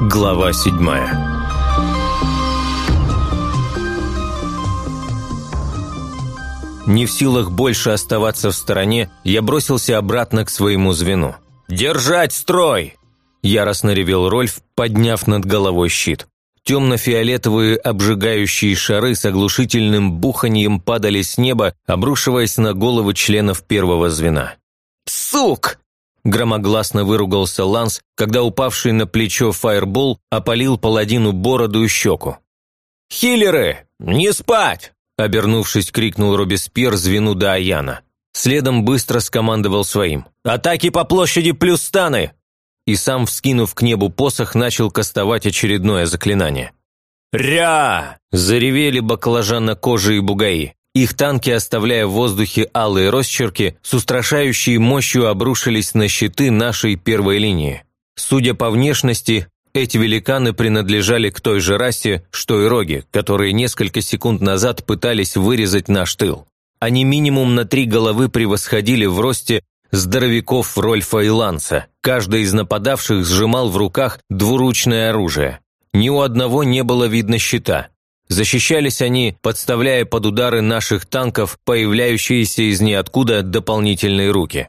Глава седьмая Не в силах больше оставаться в стороне, я бросился обратно к своему звену. «Держать строй!» Яростно ревел Рольф, подняв над головой щит. Темно-фиолетовые обжигающие шары с оглушительным буханьем падали с неба, обрушиваясь на головы членов первого звена. «Сук!» Громогласно выругался Ланс, когда упавший на плечо фаербол опалил паладину бороду и щеку. «Хиллеры! Не спать!» Обернувшись, крикнул Робеспьер звену до Аяна. Следом быстро скомандовал своим. «Атаки по площади плюс станы!» И сам, вскинув к небу посох, начал кастовать очередное заклинание. «Ря!» – заревели баклажана кожи и бугаи. Их танки, оставляя в воздухе алые росчерки, с устрашающей мощью обрушились на щиты нашей первой линии. Судя по внешности, эти великаны принадлежали к той же расе, что и роги, которые несколько секунд назад пытались вырезать наш тыл. Они минимум на три головы превосходили в росте здоровяков Рольфа и Ланса. Каждый из нападавших сжимал в руках двуручное оружие. Ни у одного не было видно щита. Защищались они, подставляя под удары наших танков появляющиеся из ниоткуда дополнительные руки.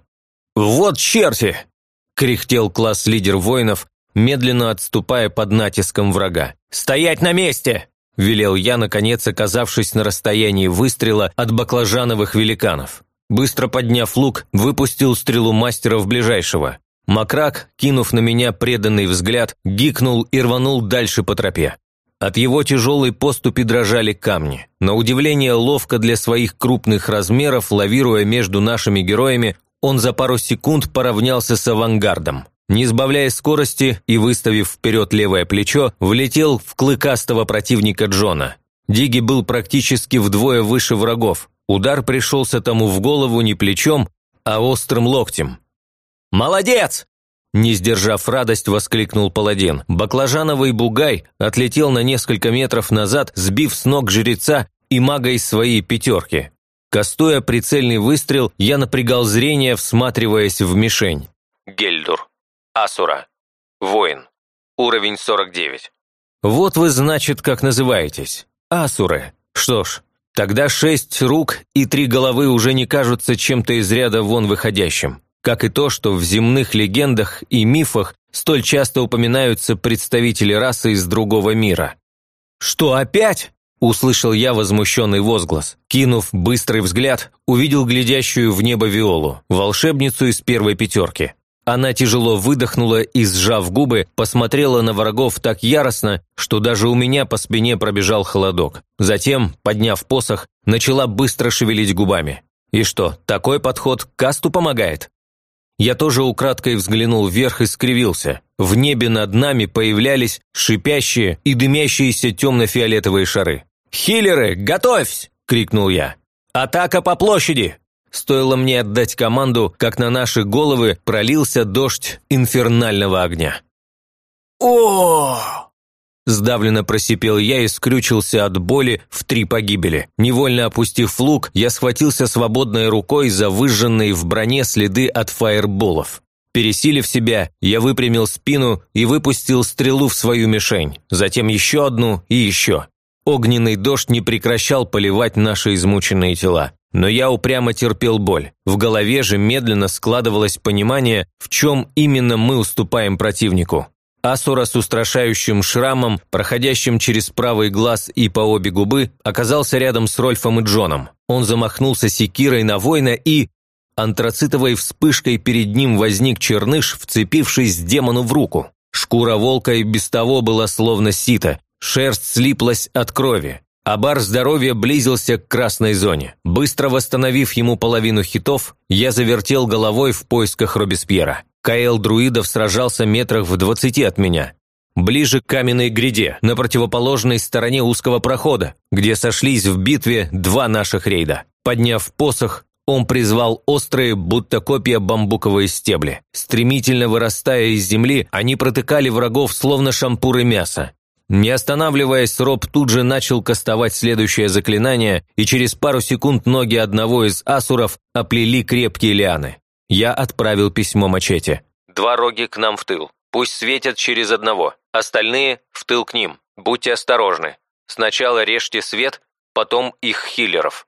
«Вот черти!» – кряхтел класс-лидер воинов, медленно отступая под натиском врага. «Стоять на месте!» – велел я, наконец оказавшись на расстоянии выстрела от баклажановых великанов. Быстро подняв лук, выпустил стрелу мастера в ближайшего. Макрак, кинув на меня преданный взгляд, гикнул и рванул дальше по тропе. От его тяжелой поступи дрожали камни. На удивление ловко для своих крупных размеров, лавируя между нашими героями, он за пару секунд поравнялся с авангардом. Не сбавляя скорости и выставив вперед левое плечо, влетел в клыкастого противника Джона. Диги был практически вдвое выше врагов. Удар пришелся тому в голову не плечом, а острым локтем. «Молодец!» Не сдержав радость, воскликнул паладин. Баклажановый бугай отлетел на несколько метров назад, сбив с ног жреца и мага из своей пятерки. Кастуя прицельный выстрел, я напрягал зрение, всматриваясь в мишень. Гельдур. Асура. Воин. Уровень 49. Вот вы, значит, как называетесь. Асуры. Что ж, тогда шесть рук и три головы уже не кажутся чем-то из ряда вон выходящим как и то, что в земных легендах и мифах столь часто упоминаются представители расы из другого мира. «Что, опять?» – услышал я возмущенный возглас. Кинув быстрый взгляд, увидел глядящую в небо Виолу, волшебницу из первой пятерки. Она тяжело выдохнула и, сжав губы, посмотрела на врагов так яростно, что даже у меня по спине пробежал холодок. Затем, подняв посох, начала быстро шевелить губами. И что, такой подход касту помогает? Я тоже украдкой взглянул вверх и скривился. В небе над нами появлялись шипящие и дымящиеся темно-фиолетовые шары. «Хиллеры, готовься!» – крикнул я. «Атака по площади!» Стоило мне отдать команду, как на наши головы пролился дождь инфернального огня. о Сдавленно просипел я и скрючился от боли в три погибели. Невольно опустив лук, я схватился свободной рукой за выжженные в броне следы от фаерболов. Пересилив себя, я выпрямил спину и выпустил стрелу в свою мишень, затем еще одну и еще. Огненный дождь не прекращал поливать наши измученные тела. Но я упрямо терпел боль. В голове же медленно складывалось понимание, в чем именно мы уступаем противнику. Асура с устрашающим шрамом, проходящим через правый глаз и по обе губы, оказался рядом с Рольфом и Джоном. Он замахнулся секирой на воина и... Антрацитовой вспышкой перед ним возник черныш, вцепившись демону в руку. Шкура волка и без того была словно сито, шерсть слиплась от крови. А бар здоровья близился к красной зоне. Быстро восстановив ему половину хитов, я завертел головой в поисках Робеспьера. Каэл Друидов сражался метрах в двадцати от меня. Ближе к каменной гряде, на противоположной стороне узкого прохода, где сошлись в битве два наших рейда. Подняв посох, он призвал острые, будто копья бамбуковые стебли. Стремительно вырастая из земли, они протыкали врагов, словно шампуры мяса. Не останавливаясь, Роб тут же начал кастовать следующее заклинание, и через пару секунд ноги одного из асуров оплели крепкие лианы. Я отправил письмо мачете. «Два роги к нам в тыл. Пусть светят через одного. Остальные – в тыл к ним. Будьте осторожны. Сначала режьте свет, потом их хиллеров».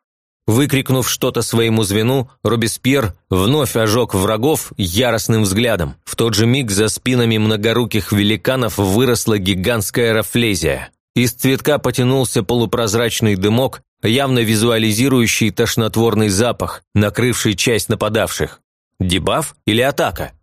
Выкрикнув что-то своему звену, Робеспьер вновь ожег врагов яростным взглядом. В тот же миг за спинами многоруких великанов выросла гигантская рафлезия. Из цветка потянулся полупрозрачный дымок, явно визуализирующий тошнотворный запах, накрывший часть нападавших. Дебаф или атака?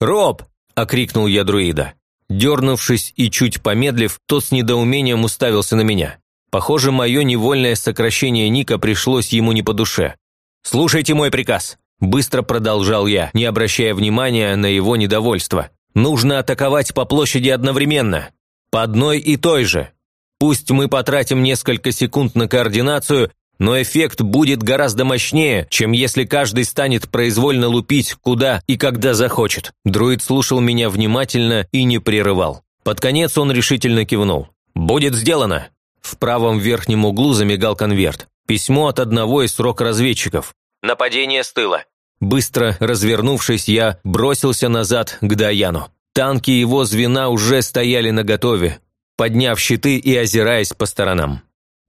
«Роб!» – окрикнул я друида. Дернувшись и чуть помедлив, тот с недоумением уставился на меня. Похоже, мое невольное сокращение ника пришлось ему не по душе. «Слушайте мой приказ», – быстро продолжал я, не обращая внимания на его недовольство. «Нужно атаковать по площади одновременно. По одной и той же. Пусть мы потратим несколько секунд на координацию, но эффект будет гораздо мощнее, чем если каждый станет произвольно лупить куда и когда захочет». Друид слушал меня внимательно и не прерывал. Под конец он решительно кивнул. «Будет сделано. В правом верхнем углу замигал конверт. Письмо от одного из срок-разведчиков. «Нападение с тыла». Быстро развернувшись, я бросился назад к Даяну. Танки его звена уже стояли наготове, подняв щиты и озираясь по сторонам.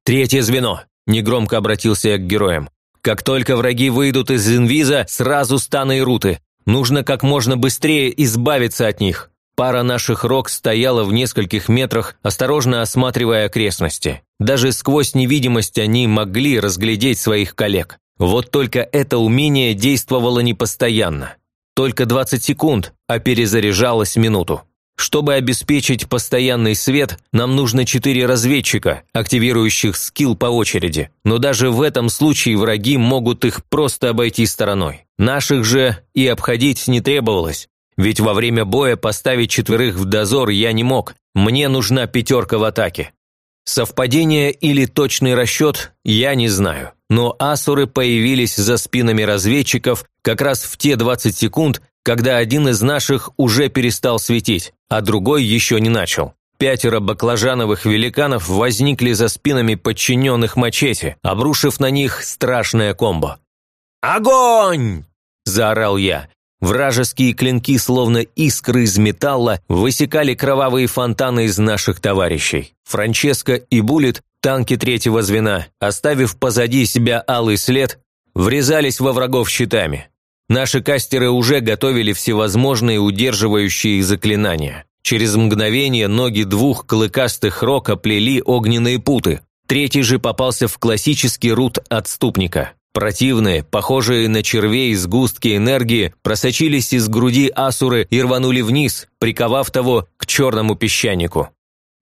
«Третье звено!» – негромко обратился я к героям. «Как только враги выйдут из инвиза, сразу станы и руты. Нужно как можно быстрее избавиться от них. Пара наших рог стояла в нескольких метрах, осторожно осматривая окрестности. Даже сквозь невидимость они могли разглядеть своих коллег. Вот только это умение действовало непостоянно. Только 20 секунд, а перезаряжалось минуту. Чтобы обеспечить постоянный свет, нам нужно четыре разведчика, активирующих скилл по очереди. Но даже в этом случае враги могут их просто обойти стороной. Наших же и обходить не требовалось. Ведь во время боя поставить четверых в дозор я не мог, мне нужна пятерка в атаке. Совпадение или точный расчет я не знаю, но асуры появились за спинами разведчиков как раз в те 20 секунд, когда один из наших уже перестал светить, а другой еще не начал. Пятеро баклажановых великанов возникли за спинами подчиненных мачете, обрушив на них страшное комбо. «Огонь!» – заорал я, Вражеские клинки, словно искры из металла, высекали кровавые фонтаны из наших товарищей. Франческо и Буллет, танки третьего звена, оставив позади себя алый след, врезались во врагов щитами. Наши кастеры уже готовили всевозможные удерживающие заклинания. Через мгновение ноги двух клыкастых рок оплели огненные путы. Третий же попался в классический рут отступника. Противные, похожие на червей сгустки энергии, просочились из груди асуры и рванули вниз, приковав того к черному песчанику.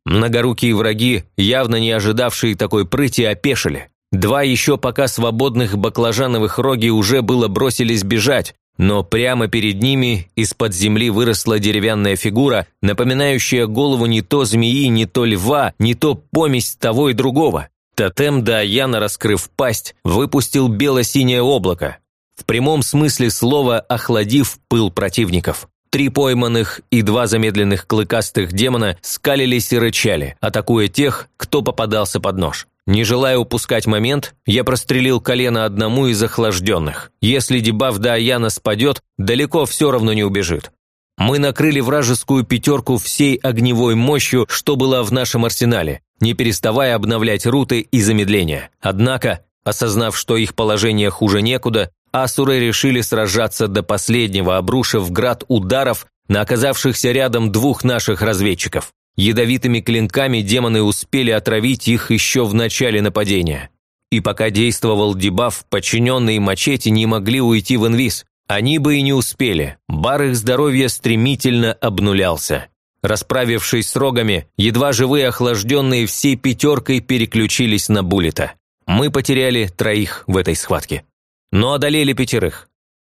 Многорукие враги, явно не ожидавшие такой прыти, опешили. Два еще пока свободных баклажановых роги уже было бросились бежать, но прямо перед ними из-под земли выросла деревянная фигура, напоминающая голову не то змеи, не то льва, не то помесь того и другого. Тотем Даяна, раскрыв пасть, выпустил бело-синее облако, в прямом смысле слова охладив пыл противников. Три пойманных и два замедленных клыкастых демона скалились и рычали, атакуя тех, кто попадался под нож. Не желая упускать момент, я прострелил колено одному из охлажденных. Если дебаф Даяна спадет, далеко все равно не убежит. Мы накрыли вражескую пятерку всей огневой мощью, что было в нашем арсенале, не переставая обновлять руты и замедления. Однако, осознав, что их положение хуже некуда, асуры решили сражаться до последнего, обрушив град ударов на оказавшихся рядом двух наших разведчиков. Ядовитыми клинками демоны успели отравить их еще в начале нападения. И пока действовал дебаф, подчиненные мачете не могли уйти в инвиз. Они бы и не успели, бар их здоровья стремительно обнулялся. Расправившись с рогами, едва живые охлажденные всей пятеркой переключились на Буллета. Мы потеряли троих в этой схватке. Но одолели пятерых.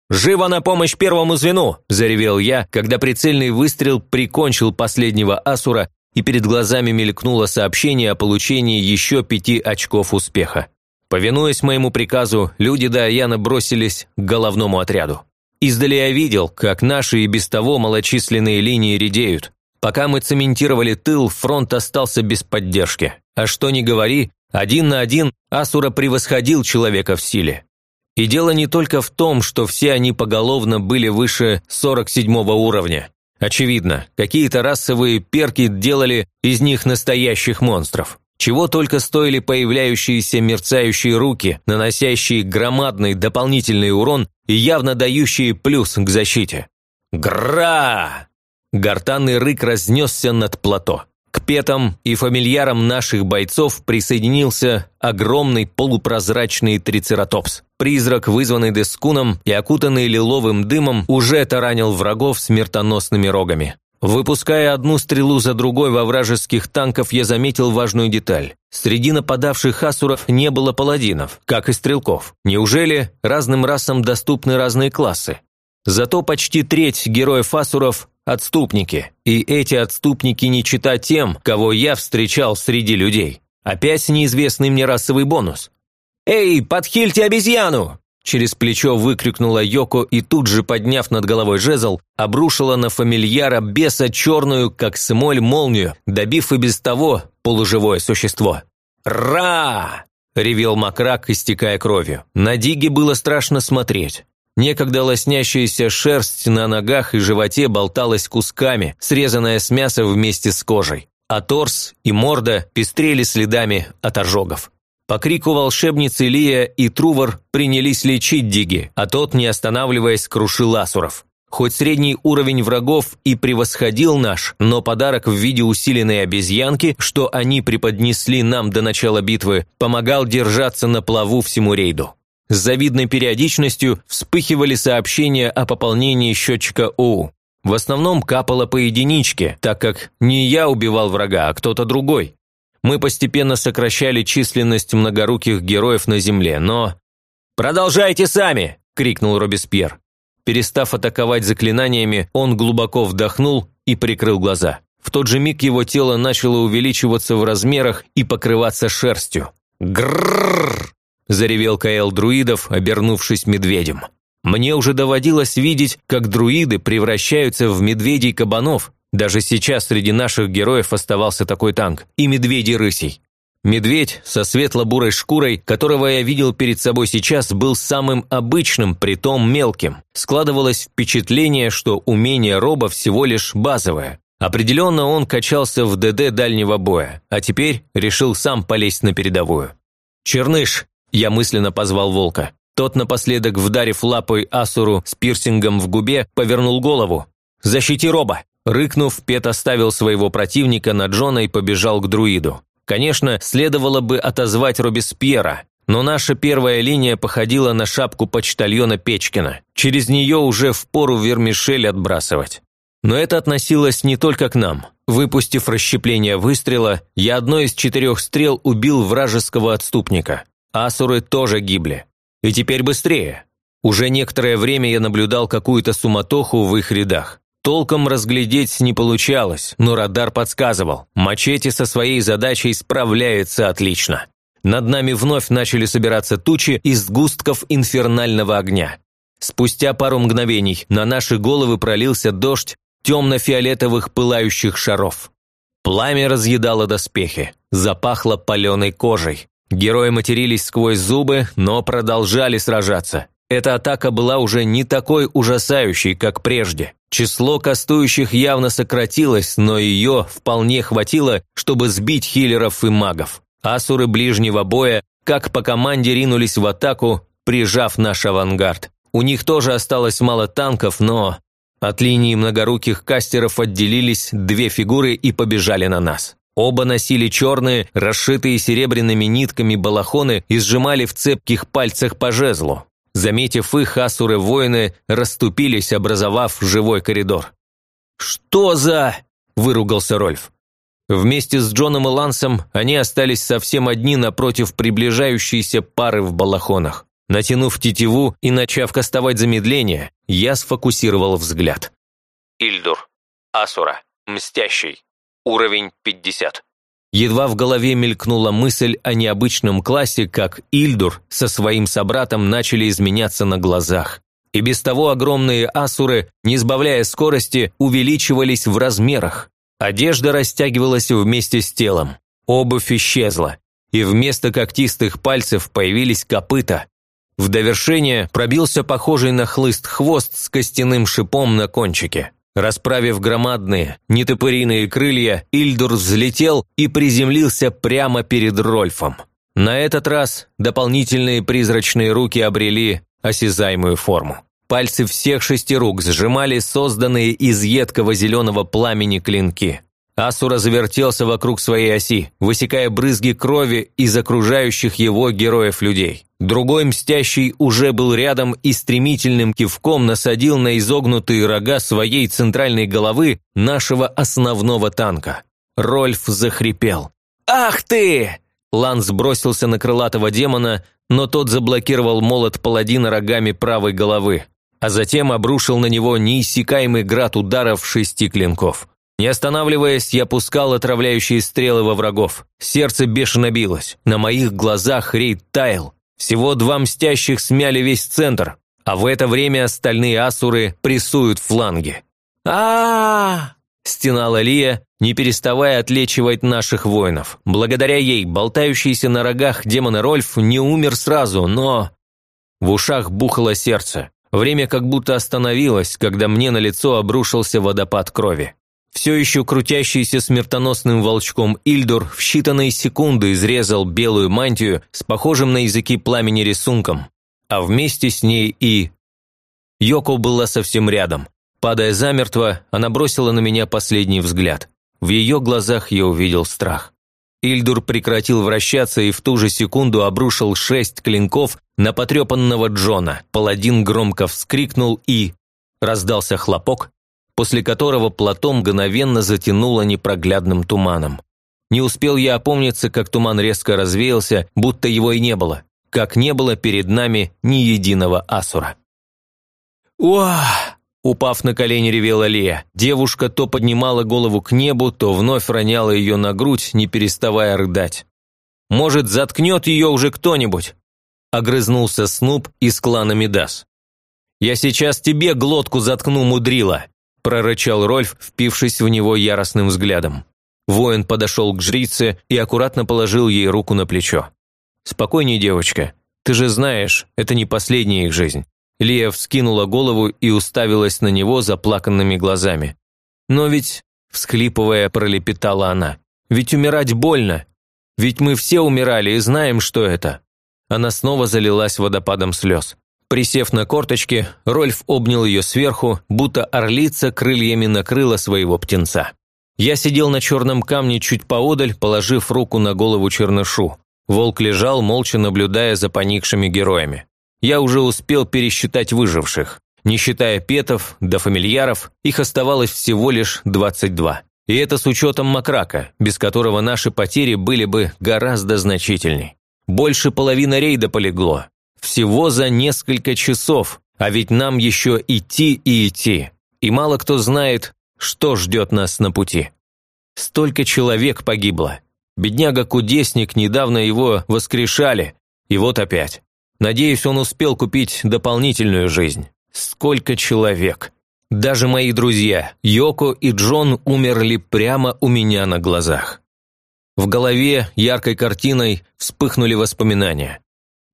«Живо на помощь первому звену!» – заревел я, когда прицельный выстрел прикончил последнего асура, и перед глазами мелькнуло сообщение о получении еще пяти очков успеха. Повинуясь моему приказу, люди Даяна бросились к головному отряду. Издали я видел, как наши и без того малочисленные линии редеют. Пока мы цементировали тыл, фронт остался без поддержки. А что ни говори, один на один Асура превосходил человека в силе. И дело не только в том, что все они поголовно были выше 47 уровня. Очевидно, какие-то расовые перки делали из них настоящих монстров. Чего только стоили появляющиеся мерцающие руки, наносящие громадный дополнительный урон и явно дающие плюс к защите. Гра! Гортанный рык разнесся над плато. К петам и фамильярам наших бойцов присоединился огромный полупрозрачный трицератопс. Призрак, вызванный Дескуном и окутанный лиловым дымом, уже таранил врагов смертоносными рогами. Выпуская одну стрелу за другой во вражеских танков, я заметил важную деталь. Среди нападавших асуров не было паладинов, как и стрелков. Неужели разным расам доступны разные классы? Зато почти треть героев асуров – отступники. И эти отступники не чита тем, кого я встречал среди людей. Опять неизвестный мне расовый бонус. «Эй, подхильте обезьяну!» Через плечо выкрикнула Йоко и тут же, подняв над головой жезл, обрушила на фамильяра беса черную, как смоль, молнию, добив и без того полуживое существо. «Ра!» – ревел макрак, истекая кровью. На Диге было страшно смотреть. Некогда лоснящаяся шерсть на ногах и животе болталась кусками, срезанная с мяса вместе с кожей, а торс и морда пестрели следами от ожогов. По крику волшебницы Лия и Трувор принялись лечить Диги, а тот, не останавливаясь, крушил асуров. Хоть средний уровень врагов и превосходил наш, но подарок в виде усиленной обезьянки, что они преподнесли нам до начала битвы, помогал держаться на плаву всему рейду. С завидной периодичностью вспыхивали сообщения о пополнении счетчика ОУ. В основном капало по единичке, так как не я убивал врага, а кто-то другой. Мы постепенно сокращали численность многоруких героев на земле, но... «Продолжайте сами!» – крикнул Робеспьер. Перестав атаковать заклинаниями, он глубоко вдохнул и прикрыл глаза. В тот же миг его тело начало увеличиваться в размерах и покрываться шерстью. «Гррррр!» – заревел Каэл друидов, обернувшись медведем. Мне уже доводилось видеть, как друиды превращаются в медведей-кабанов, даже сейчас среди наших героев оставался такой танк. И медведи-рысей. Медведь со светло-бурой шкурой, которого я видел перед собой сейчас, был самым обычным, притом мелким. Складывалось впечатление, что умение роба всего лишь базовое. Определенно он качался в ДД дальнего боя, а теперь решил сам полезть на передовую. «Черныш!» – я мысленно позвал волка. Тот, напоследок вдарив лапой Асуру с пирсингом в губе, повернул голову. «Защити роба!» Рыкнув, Пет оставил своего противника на Джона и побежал к друиду. Конечно, следовало бы отозвать Робеспьера, но наша первая линия походила на шапку почтальона Печкина. Через нее уже впору вермишель отбрасывать. Но это относилось не только к нам. Выпустив расщепление выстрела, я одной из четырех стрел убил вражеского отступника. Асуры тоже гибли. И теперь быстрее. Уже некоторое время я наблюдал какую-то суматоху в их рядах. Толком разглядеть не получалось, но радар подсказывал. Мачете со своей задачей справляется отлично. Над нами вновь начали собираться тучи из сгустков инфернального огня. Спустя пару мгновений на наши головы пролился дождь темно-фиолетовых пылающих шаров. Пламя разъедало доспехи, запахло паленой кожей. Герои матерились сквозь зубы, но продолжали сражаться. Эта атака была уже не такой ужасающей, как прежде. Число кастующих явно сократилось, но ее вполне хватило, чтобы сбить хиллеров и магов. Асуры ближнего боя, как по команде, ринулись в атаку, прижав наш авангард. У них тоже осталось мало танков, но... От линии многоруких кастеров отделились две фигуры и побежали на нас. Оба носили черные, расшитые серебряными нитками балахоны и сжимали в цепких пальцах по жезлу. Заметив их, асуры-воины расступились, образовав живой коридор. «Что за...» – выругался Рольф. Вместе с Джоном и Лансом они остались совсем одни напротив приближающейся пары в балахонах. Натянув тетиву и начав кастовать замедление, я сфокусировал взгляд. Ильдур. Асура. Мстящий. Уровень 50. Едва в голове мелькнула мысль о необычном классе, как Ильдур со своим собратом начали изменяться на глазах. И без того огромные асуры, не сбавляя скорости, увеличивались в размерах. Одежда растягивалась вместе с телом, обувь исчезла, и вместо когтистых пальцев появились копыта. В довершение пробился похожий на хлыст хвост с костяным шипом на кончике. Расправив громадные, нетопыриные крылья, Ильдур взлетел и приземлился прямо перед Рольфом. На этот раз дополнительные призрачные руки обрели осязаемую форму. Пальцы всех шести рук сжимали созданные из едкого зеленого пламени клинки. Асура завертелся вокруг своей оси, высекая брызги крови из окружающих его героев-людей. Другой мстящий уже был рядом и стремительным кивком насадил на изогнутые рога своей центральной головы нашего основного танка. Рольф захрипел. «Ах ты!» Ланс бросился на крылатого демона, но тот заблокировал молот паладина рогами правой головы, а затем обрушил на него неиссякаемый град ударов шести клинков. Не останавливаясь, я пускал отравляющие стрелы во врагов. Сердце бешено билось. На моих глазах рейд таял. Всего два мстящих смяли весь центр, а в это время остальные асуры прессуют фланги. а, стенала Лия, не переставая отлечивать наших воинов. Благодаря ей, болтающийся на рогах демона Рольф не умер сразу, но... В ушах бухало сердце. Время как будто остановилось, когда мне на лицо обрушился водопад крови. Все еще крутящийся смертоносным волчком Ильдур в считанные секунды изрезал белую мантию с похожим на языки пламени рисунком, а вместе с ней и... Йоко была совсем рядом. Падая замертво, она бросила на меня последний взгляд. В ее глазах я увидел страх. Ильдур прекратил вращаться и в ту же секунду обрушил шесть клинков на потрепанного Джона. Паладин громко вскрикнул и... Раздался хлопок, после которого плато мгновенно затянуло непроглядным туманом. Не успел я опомниться, как туман резко развеялся, будто его и не было, как не было перед нами ни единого асура. «Уах!» – упав на колени, ревела Лия. Девушка то поднимала голову к небу, то вновь роняла ее на грудь, не переставая рыдать. «Может, заткнет ее уже кто-нибудь?» – огрызнулся Снуп из клана Медас. «Я сейчас тебе глотку заткну, мудрила!» Прорычал Рольф, впившись в него яростным взглядом. Воин подошел к жрице и аккуратно положил ей руку на плечо. «Спокойней, девочка. Ты же знаешь, это не последняя их жизнь». Лия вскинула голову и уставилась на него заплаканными глазами. «Но ведь...» – всхлипывая, пролепетала она. «Ведь умирать больно. Ведь мы все умирали и знаем, что это». Она снова залилась водопадом слез. Присев на корточки, Рольф обнял ее сверху, будто орлица крыльями накрыла своего птенца. Я сидел на черном камне чуть поодаль, положив руку на голову чернышу. Волк лежал, молча наблюдая за поникшими героями. Я уже успел пересчитать выживших. Не считая петов до фамильяров, их оставалось всего лишь 22. И это с учетом макрака, без которого наши потери были бы гораздо значительней. Больше половины рейда полегло, всего за несколько часов, а ведь нам еще идти и идти. И мало кто знает, что ждет нас на пути. Столько человек погибло. Бедняга-кудесник, недавно его воскрешали. И вот опять. Надеюсь, он успел купить дополнительную жизнь. Сколько человек. Даже мои друзья, Йоко и Джон, умерли прямо у меня на глазах. В голове яркой картиной вспыхнули воспоминания.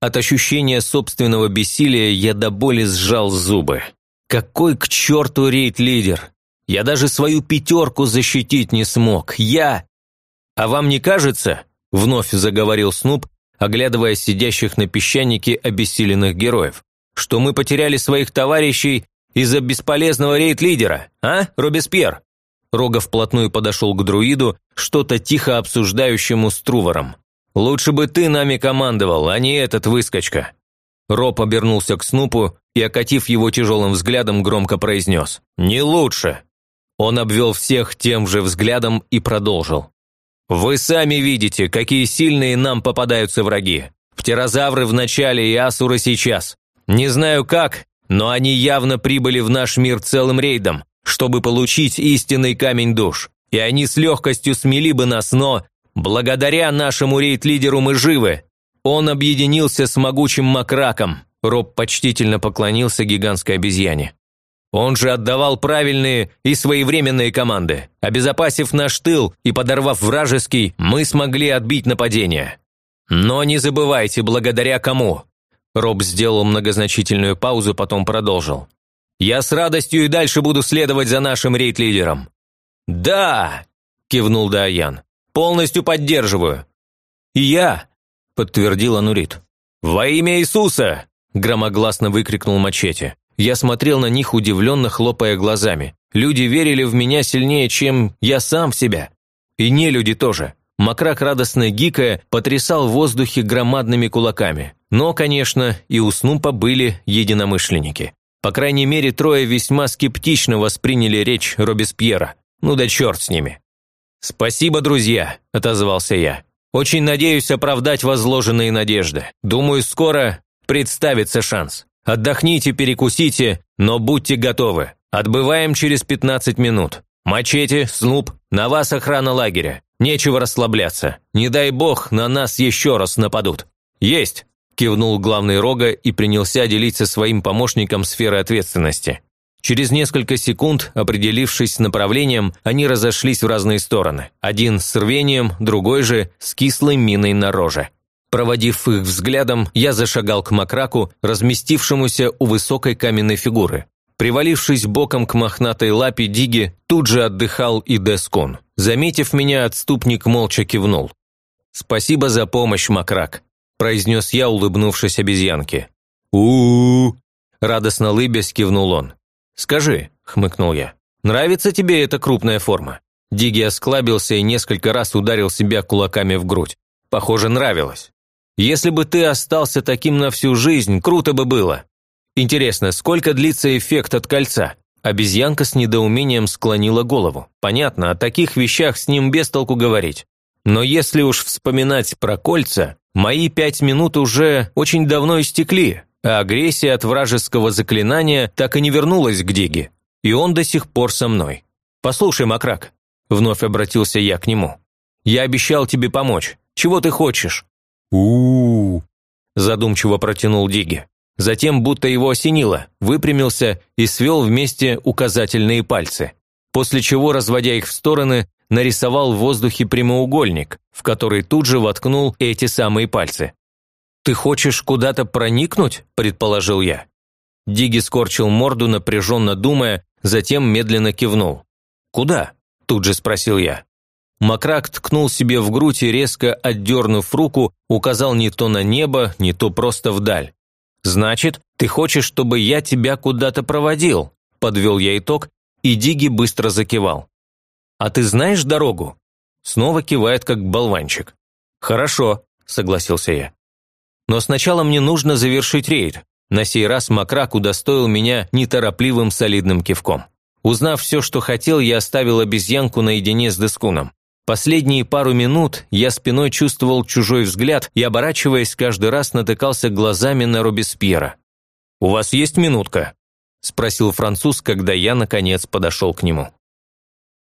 От ощущения собственного бессилия я до боли сжал зубы. Какой к черту рейд-лидер? Я даже свою пятерку защитить не смог. Я... А вам не кажется, вновь заговорил Снуп, оглядывая сидящих на песчанике обессиленных героев, что мы потеряли своих товарищей из-за бесполезного рейд-лидера, а, Робеспьер?» Рога вплотную подошел к друиду, что-то тихо обсуждающему с Трувором. «Лучше бы ты нами командовал, а не этот выскочка». Роб обернулся к Снупу и, окатив его тяжелым взглядом, громко произнес «Не лучше». Он обвел всех тем же взглядом и продолжил. «Вы сами видите, какие сильные нам попадаются враги. Птерозавры в начале и асуры сейчас. Не знаю как, но они явно прибыли в наш мир целым рейдом, чтобы получить истинный камень душ. И они с легкостью смели бы нас, но Благодаря нашему рейд-лидеру мы живы. Он объединился с могучим макраком. Роб почтительно поклонился гигантской обезьяне. Он же отдавал правильные и своевременные команды. Обезопасив наш тыл и подорвав вражеский, мы смогли отбить нападение. Но не забывайте, благодаря кому. Роб сделал многозначительную паузу, потом продолжил. «Я с радостью и дальше буду следовать за нашим рейд-лидером». «Да!» – кивнул Даян. «Полностью поддерживаю». «И я!» – подтвердил Анурит. «Во имя Иисуса!» – громогласно выкрикнул Мачете. Я смотрел на них, удивленно хлопая глазами. Люди верили в меня сильнее, чем я сам в себя. И не люди тоже. Макрак, радостно гикая, потрясал в воздухе громадными кулаками. Но, конечно, и у Снупа были единомышленники. По крайней мере, трое весьма скептично восприняли речь Робеспьера. Ну да черт с ними. «Спасибо, друзья», – отозвался я. «Очень надеюсь оправдать возложенные надежды. Думаю, скоро представится шанс». Отдохните, перекусите, но будьте готовы. Отбываем через 15 минут. Мачете, Снуп, на вас охрана лагеря. Нечего расслабляться. Не дай бог, на нас еще раз нападут. Есть!» кивнул главный рога и принялся делиться своим помощником сферы ответственности. Через несколько секунд, определившись с направлением, они разошлись в разные стороны. Один с рвением, другой же с кислой миной на роже. Проводив их взглядом, я зашагал к макраку, разместившемуся у высокой каменной фигуры. Привалившись боком к мохнатой лапе Диги, тут же отдыхал и Дескон. Заметив меня, отступник молча кивнул. «Спасибо за помощь, макрак», – произнес я, улыбнувшись обезьянке. у у радостно лыбясь кивнул он. «Скажи», – хмыкнул я, – «нравится тебе эта крупная форма?» Диги осклабился и несколько раз ударил себя кулаками в грудь. Похоже, нравилось. Если бы ты остался таким на всю жизнь, круто бы было. Интересно, сколько длится эффект от кольца? Обезьянка с недоумением склонила голову. Понятно, о таких вещах с ним без толку говорить. Но если уж вспоминать про кольца, мои пять минут уже очень давно истекли, а агрессия от вражеского заклинания так и не вернулась к Диге. И он до сих пор со мной. «Послушай, Макрак», – вновь обратился я к нему. «Я обещал тебе помочь. Чего ты хочешь?» у, -у, задумчиво протянул Диги. Затем, будто его осенило, выпрямился и свел вместе указательные пальцы, после чего, разводя их в стороны, нарисовал в воздухе прямоугольник, в который тут же воткнул эти самые пальцы. «Ты хочешь куда-то проникнуть?» – предположил я. Диги скорчил морду, напряженно думая, затем медленно кивнул. «Куда?» – тут же спросил я. Макрак ткнул себе в грудь и, резко отдернув руку, указал не то на небо, не то просто вдаль. «Значит, ты хочешь, чтобы я тебя куда-то проводил?» – подвел я итог, и Диги быстро закивал. «А ты знаешь дорогу?» Снова кивает, как болванчик. «Хорошо», – согласился я. «Но сначала мне нужно завершить рейд». На сей раз Макрак удостоил меня неторопливым солидным кивком. Узнав все, что хотел, я оставил обезьянку наедине с Дескуном. Последние пару минут я спиной чувствовал чужой взгляд и, оборачиваясь, каждый раз натыкался глазами на Робеспьера. «У вас есть минутка?» – спросил француз, когда я, наконец, подошел к нему.